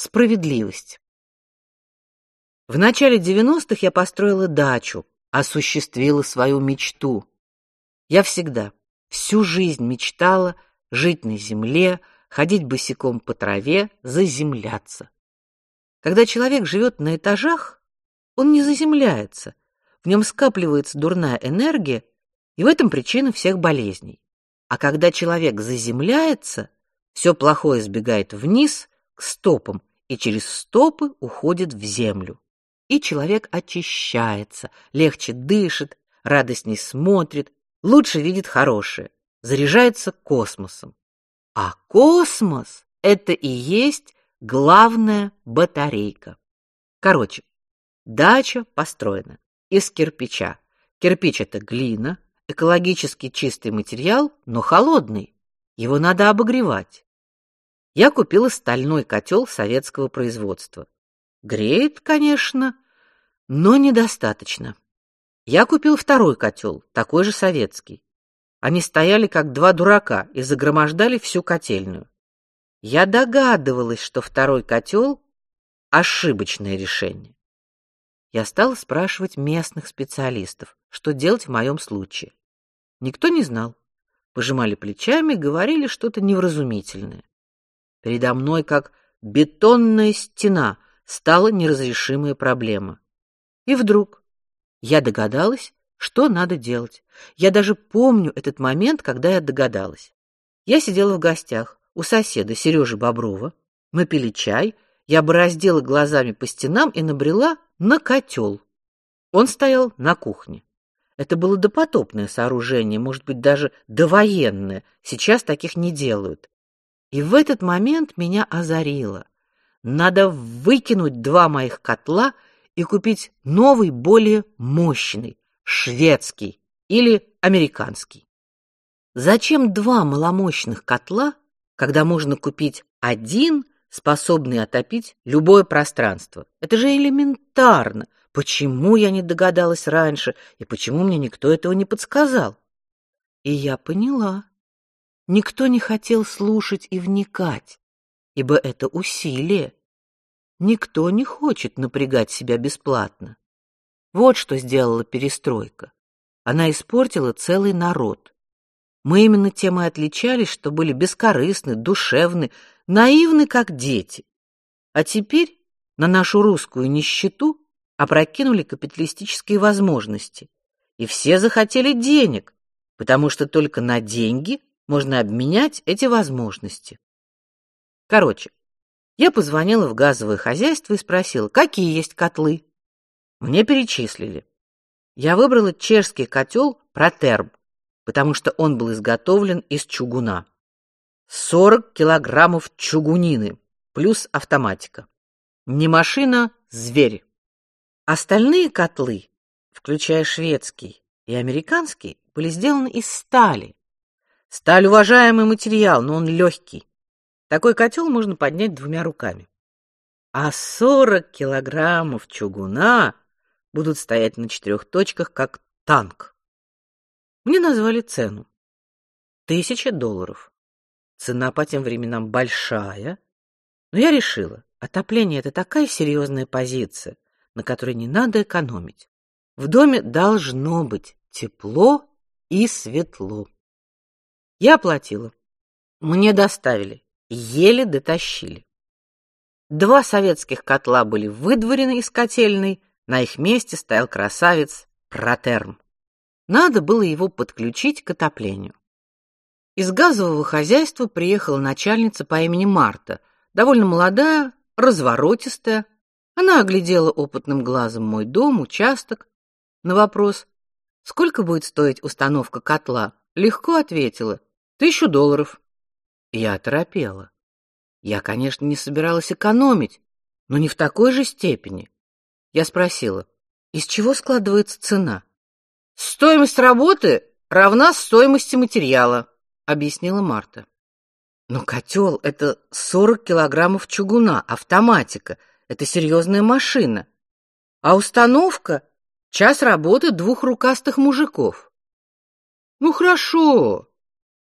Справедливость. В начале 90-х я построила дачу, осуществила свою мечту. Я всегда, всю жизнь мечтала жить на земле, ходить босиком по траве, заземляться. Когда человек живет на этажах, он не заземляется. В нем скапливается дурная энергия, и в этом причина всех болезней. А когда человек заземляется, все плохое сбегает вниз к стопам и через стопы уходит в землю. И человек очищается, легче дышит, радостней смотрит, лучше видит хорошее, заряжается космосом. А космос это и есть главная батарейка. Короче, дача построена из кирпича. Кирпич это глина, экологически чистый материал, но холодный. Его надо обогревать. Я купила стальной котел советского производства. Греет, конечно, но недостаточно. Я купил второй котел, такой же советский. Они стояли как два дурака и загромождали всю котельную. Я догадывалась, что второй котел — ошибочное решение. Я стала спрашивать местных специалистов, что делать в моем случае. Никто не знал. Пожимали плечами, говорили что-то невразумительное. Передо мной, как бетонная стена, стала неразрешимая проблема. И вдруг я догадалась, что надо делать. Я даже помню этот момент, когда я догадалась. Я сидела в гостях у соседа Сережи Боброва. Мы пили чай. Я бороздила глазами по стенам и набрела на котел. Он стоял на кухне. Это было допотопное сооружение, может быть, даже довоенное. Сейчас таких не делают. И в этот момент меня озарило. Надо выкинуть два моих котла и купить новый, более мощный, шведский или американский. Зачем два маломощных котла, когда можно купить один, способный отопить любое пространство? Это же элементарно. Почему я не догадалась раньше и почему мне никто этого не подсказал? И я поняла. Никто не хотел слушать и вникать, ибо это усилие. Никто не хочет напрягать себя бесплатно. Вот что сделала перестройка. Она испортила целый народ. Мы именно тем и отличались, что были бескорыстны, душевны, наивны, как дети. А теперь на нашу русскую нищету опрокинули капиталистические возможности, и все захотели денег, потому что только на деньги можно обменять эти возможности. Короче, я позвонила в газовое хозяйство и спросила, какие есть котлы. Мне перечислили. Я выбрала чешский котел Протерм, потому что он был изготовлен из чугуна. 40 килограммов чугунины плюс автоматика. Не машина, зверь. Остальные котлы, включая шведский и американский, были сделаны из стали, Сталь уважаемый материал, но он легкий. Такой котел можно поднять двумя руками. А сорок килограммов чугуна будут стоять на четырех точках, как танк. Мне назвали цену. Тысяча долларов. Цена по тем временам большая, но я решила, отопление это такая серьезная позиция, на которой не надо экономить. В доме должно быть тепло и светло. Я оплатила. Мне доставили, еле дотащили. Два советских котла были выдворены из котельной, на их месте стоял красавец Протерм. Надо было его подключить к отоплению. Из газового хозяйства приехала начальница по имени Марта, довольно молодая, разворотистая. Она оглядела опытным глазом мой дом, участок. На вопрос, сколько будет стоить установка котла, легко ответила: Тысячу долларов. Я оторопела. Я, конечно, не собиралась экономить, но не в такой же степени. Я спросила: "Из чего складывается цена?" "Стоимость работы равна стоимости материала", объяснила Марта. "Но котел — это 40 килограммов чугуна, автоматика. Это серьезная машина. А установка — час работы двух рукастых мужиков". "Ну хорошо,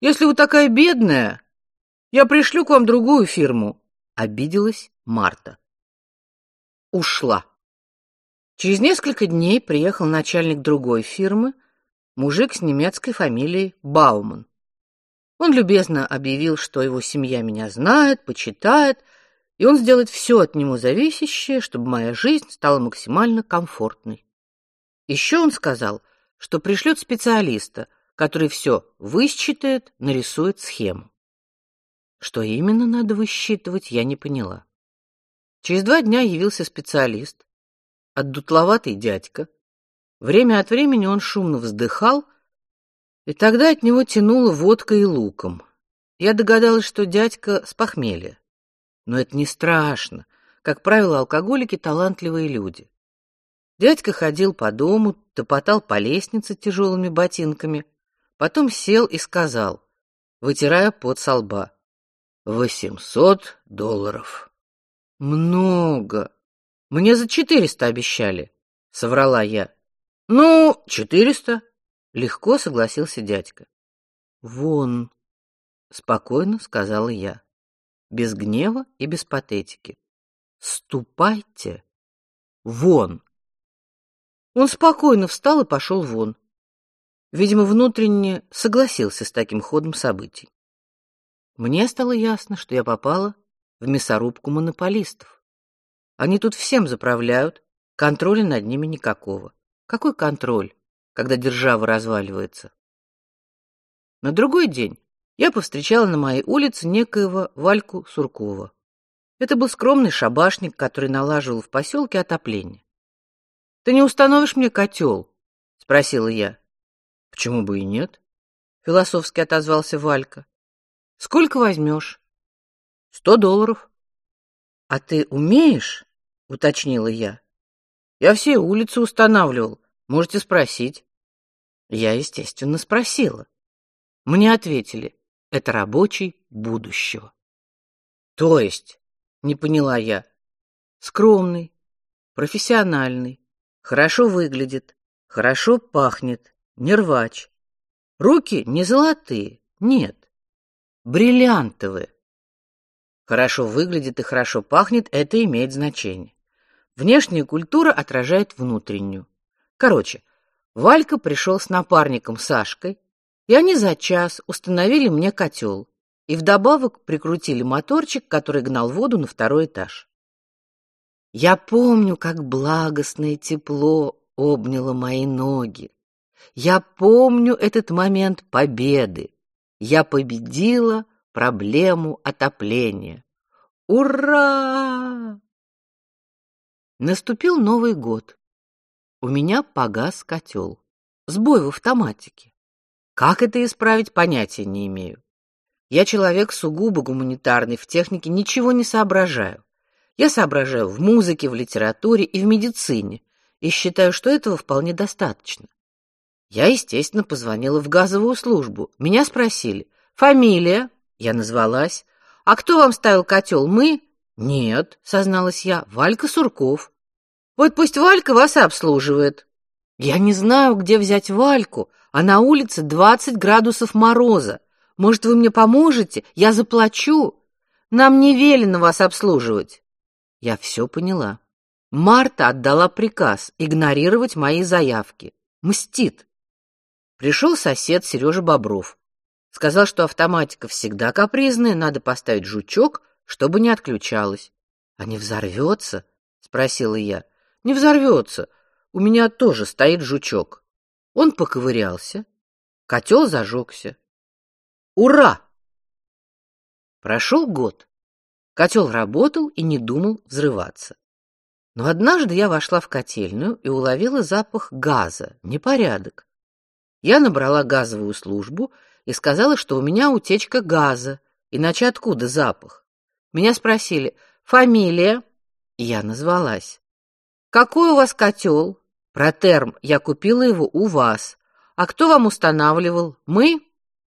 если вы такая бедная, я пришлю к вам другую фирму, обиделась Марта. Ушла. Через несколько дней приехал начальник другой фирмы, мужик с немецкой фамилией Бауман. Он любезно объявил, что его семья меня знает, почитает, и он сделает все от него зависящее, чтобы моя жизнь стала максимально комфортной. Еще он сказал, что пришлет специалиста, который все высчитает, нарисует схему. Что именно надо высчитывать, я не поняла. Через два дня явился специалист, отдутловатый дядька. Время от времени он шумно вздыхал, и тогда от него тянуло водкой и луком. Я догадалась, что дядька с похмелья. Но это не страшно. Как правило, алкоголики талантливые люди. Дядька ходил по дому, топотал по лестнице тяжелыми ботинками, потом сел и сказал, вытирая пот со лба: «Восемьсот долларов». Много. Мне за четыреста обещали, соврала я. Ну, четыреста. Легко согласился дядька. Вон, спокойно сказала я, без гнева и без патетики. Ступайте вон. Он спокойно встал и пошел вон. Видимо, внутренне согласился с таким ходом событий. Мне стало ясно, что я попала в мясорубку монополистов. Они тут всем заправляют, контроля над ними никакого. Какой контроль, когда держава разваливается? На другой день я повстречала на моей улице некоего Вальку Суркова. Это был скромный шабашник, который налаживал в поселке отопление. Ты не установишь мне котел? спросила я. Почему бы и нет? философски отозвался Валька. Сколько возьмешь? Сто долларов. А ты умеешь? уточнила я. Я все улицы устанавливал, можете спросить. Я, естественно, спросила. Мне ответили: это рабочий будущего. То есть, не поняла я. Скромный, профессиональный, хорошо выглядит, хорошо пахнет, не рвач. Руки не золотые, нет, бриллиантовые. Хорошо выглядит и хорошо пахнет это имеет значение. Внешняя культура отражает внутреннюю. Короче, Валька пришел с напарником Сашкой, и они за час установили мне котел и вдобавок прикрутили моторчик, который гнал воду на второй этаж. Я помню, как благостное тепло обняло мои ноги. Я помню этот момент победы. Я победила проблему отопления. Ура! Наступил Новый год. У меня погас котел. Сбой в автоматике. Как это исправить, понятия не имею. Я человек сугубо гуманитарный, в технике ничего не соображаю. Я соображаю в музыке, в литературе и в медицине, и считаю, что этого вполне достаточно. Я, естественно, позвонила в газовую службу. Меня спросили: "Фамилия?" Я назвалась. А кто вам ставил котел? Мы? Нет, созналась я. Валька Сурков. Вот пусть Валька вас обслуживает. Я не знаю, где взять Вальку, а на улице двадцать градусов мороза. Может, вы мне поможете? Я заплачу. Нам не велено вас обслуживать. Я все поняла. Марта отдала приказ игнорировать мои заявки. Мстит. Пришел сосед Сережа Бобров. Сказал, что автоматика всегда капризная, надо поставить жучок, чтобы не отключалась. А не взорвется? спросила я. Не взорвется. У меня тоже стоит жучок. Он поковырялся. Котел зажегся. Ура! Прошел год. Котел работал и не думал взрываться. Но однажды я вошла в котельную и уловила запах газа, непорядок. Я набрала газовую службу и сказала, что у меня утечка газа, иначе откуда запах? Меня спросили: "Фамилия?" Я назвалась. "Какой у вас котел?» «Протерм. Я купила его у вас. А кто вам устанавливал? Мы?"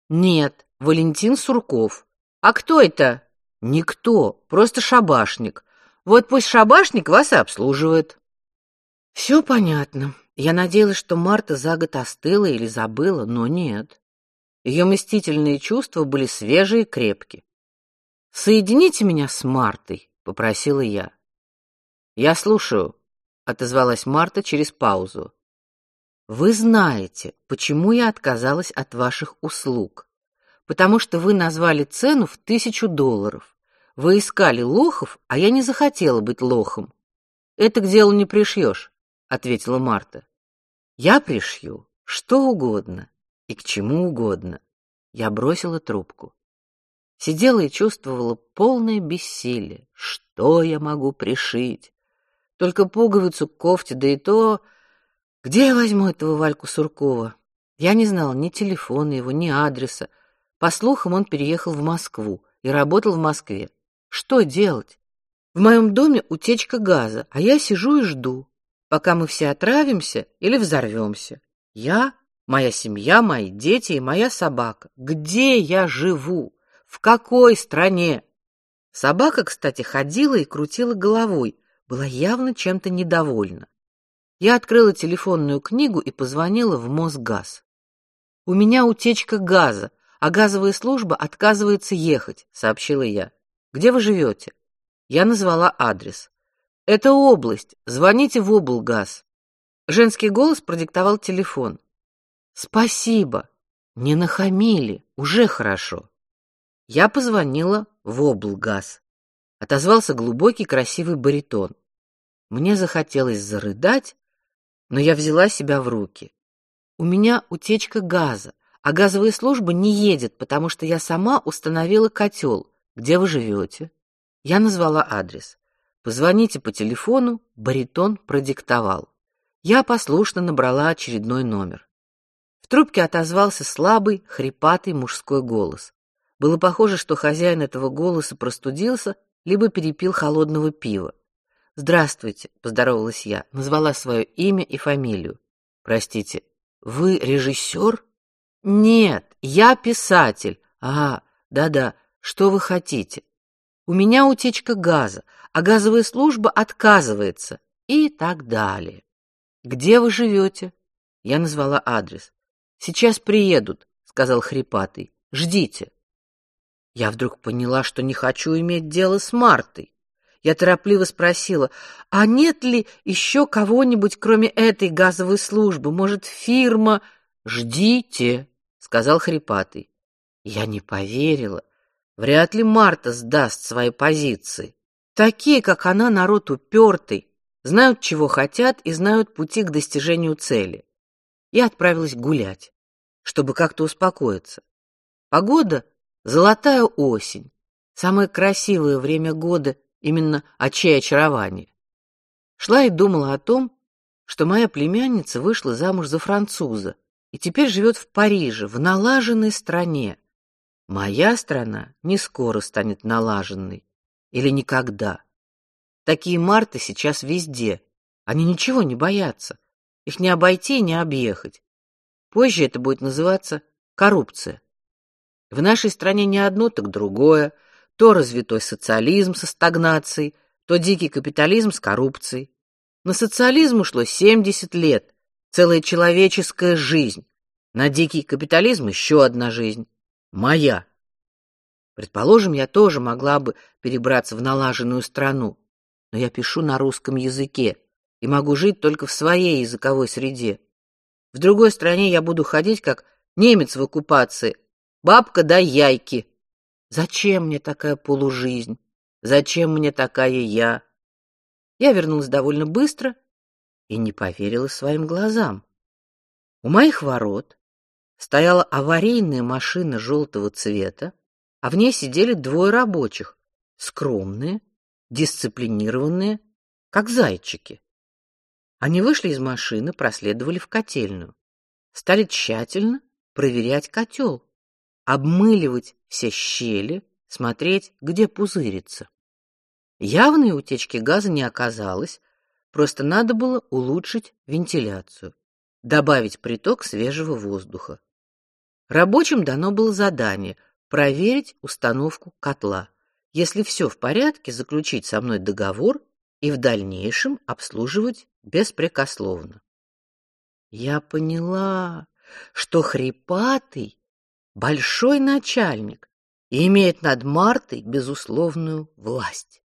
"Нет, Валентин Сурков." "А кто это?" "Никто, просто шабашник. Вот пусть шабашник вас и обслуживает." Все понятно. Я надеялась, что Марта за год остыла или забыла, но нет. Ее мстительные чувства были свежие и крепкие. Соедините меня с Мартой, попросила я. Я слушаю, отозвалась Марта через паузу. Вы знаете, почему я отказалась от ваших услуг? Потому что вы назвали цену в тысячу долларов. Вы искали лохов, а я не захотела быть лохом. Это к делу не пришьешь, ответила Марта. Я пришью что угодно и к чему угодно. Я бросила трубку. Сидела и чувствовала полное бессилие. Что я могу пришить? Только пуговицу к кофте, да и то где я возьму этого Вальку Суркова? Я не знала ни телефона его, ни адреса. По слухам, он переехал в Москву и работал в Москве. Что делать? В моем доме утечка газа, а я сижу и жду, пока мы все отравимся или взорвемся. Я, моя семья, мои дети и моя собака. Где я живу? В какой стране? Собака, кстати, ходила и крутила головой, была явно чем-то недовольна. Я открыла телефонную книгу и позвонила в Мосгаз. У меня утечка газа, а газовая служба отказывается ехать, сообщила я. Где вы живете? Я назвала адрес. Это область. Звоните в облгаз. Женский голос продиктовал телефон. Спасибо. Не нахамили, уже хорошо. Я позвонила в облгаз. Отозвался глубокий красивый баритон. Мне захотелось зарыдать, но я взяла себя в руки. У меня утечка газа, а газовая служба не едет, потому что я сама установила котел. Где вы живете? Я назвала адрес. Позвоните по телефону, баритон продиктовал. Я послушно набрала очередной номер. В трубке отозвался слабый, хрипатый мужской голос. Было похоже, что хозяин этого голоса простудился либо перепил холодного пива. Здравствуйте, поздоровалась я, назвала свое имя и фамилию. Простите, вы режиссер? Нет, я писатель. А, да-да. Что вы хотите? У меня утечка газа, а газовая служба отказывается и так далее. Где вы живете? Я назвала адрес. Сейчас приедут, сказал хрипатый. Ждите. Я вдруг поняла, что не хочу иметь дело с Мартой. Я торопливо спросила: "А нет ли еще кого-нибудь, кроме этой газовой службы? Может, фирма?" "Ждите", сказал хрипатый. Я не поверила. Вряд ли Марта сдаст свои позиции. Такие, как она, народ упертый, знают, чего хотят и знают пути к достижению цели. Я отправилась гулять, чтобы как-то успокоиться. Погода золотая осень, самое красивое время года именно очей очарования. Шла и думала о том, что моя племянница вышла замуж за француза и теперь живет в Париже, в налаженной стране. Моя страна не скоро станет налаженной или никогда. Такие марты сейчас везде. Они ничего не боятся. Их не обойти и не объехать. Позже это будет называться коррупция. В нашей стране не одно, так другое то развитой социализм со стагнацией, то дикий капитализм с коррупцией. На социализм ушло 70 лет, целая человеческая жизнь. На дикий капитализм еще одна жизнь, моя. Предположим, я тоже могла бы перебраться в налаженную страну, но я пишу на русском языке и могу жить только в своей языковой среде. В другой стране я буду ходить как немец в оккупации, бабка да яйки, Зачем мне такая полужизнь? Зачем мне такая я? Я вернулась довольно быстро и не поверила своим глазам. У моих ворот стояла аварийная машина желтого цвета, а в ней сидели двое рабочих, скромные, дисциплинированные, как зайчики. Они вышли из машины, проследовали в котельную, стали тщательно проверять котел обмыливать все щели, смотреть, где пузырится. Явной утечки газа не оказалось, просто надо было улучшить вентиляцию, добавить приток свежего воздуха. Рабочим дано было задание проверить установку котла. Если все в порядке, заключить со мной договор и в дальнейшем обслуживать беспрекословно. Я поняла, что хрипатый большой начальник и имеет над Мартой безусловную власть.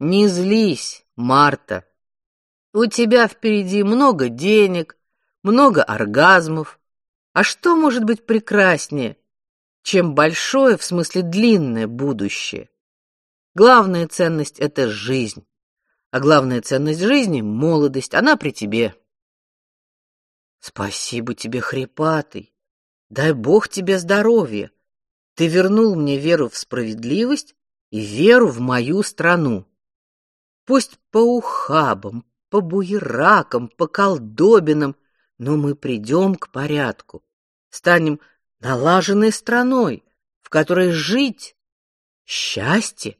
Не злись, Марта. У тебя впереди много денег, много оргазмов. А что может быть прекраснее, чем большое, в смысле длинное будущее? Главная ценность это жизнь. А главная ценность жизни молодость, она при тебе. Спасибо тебе, хрипатый. Дай Бог тебе здоровья. Ты вернул мне веру в справедливость и веру в мою страну. Пусть по ухабам, по буеракам, по колдобинам, но мы придем к порядку, станем налаженной страной, в которой жить счастье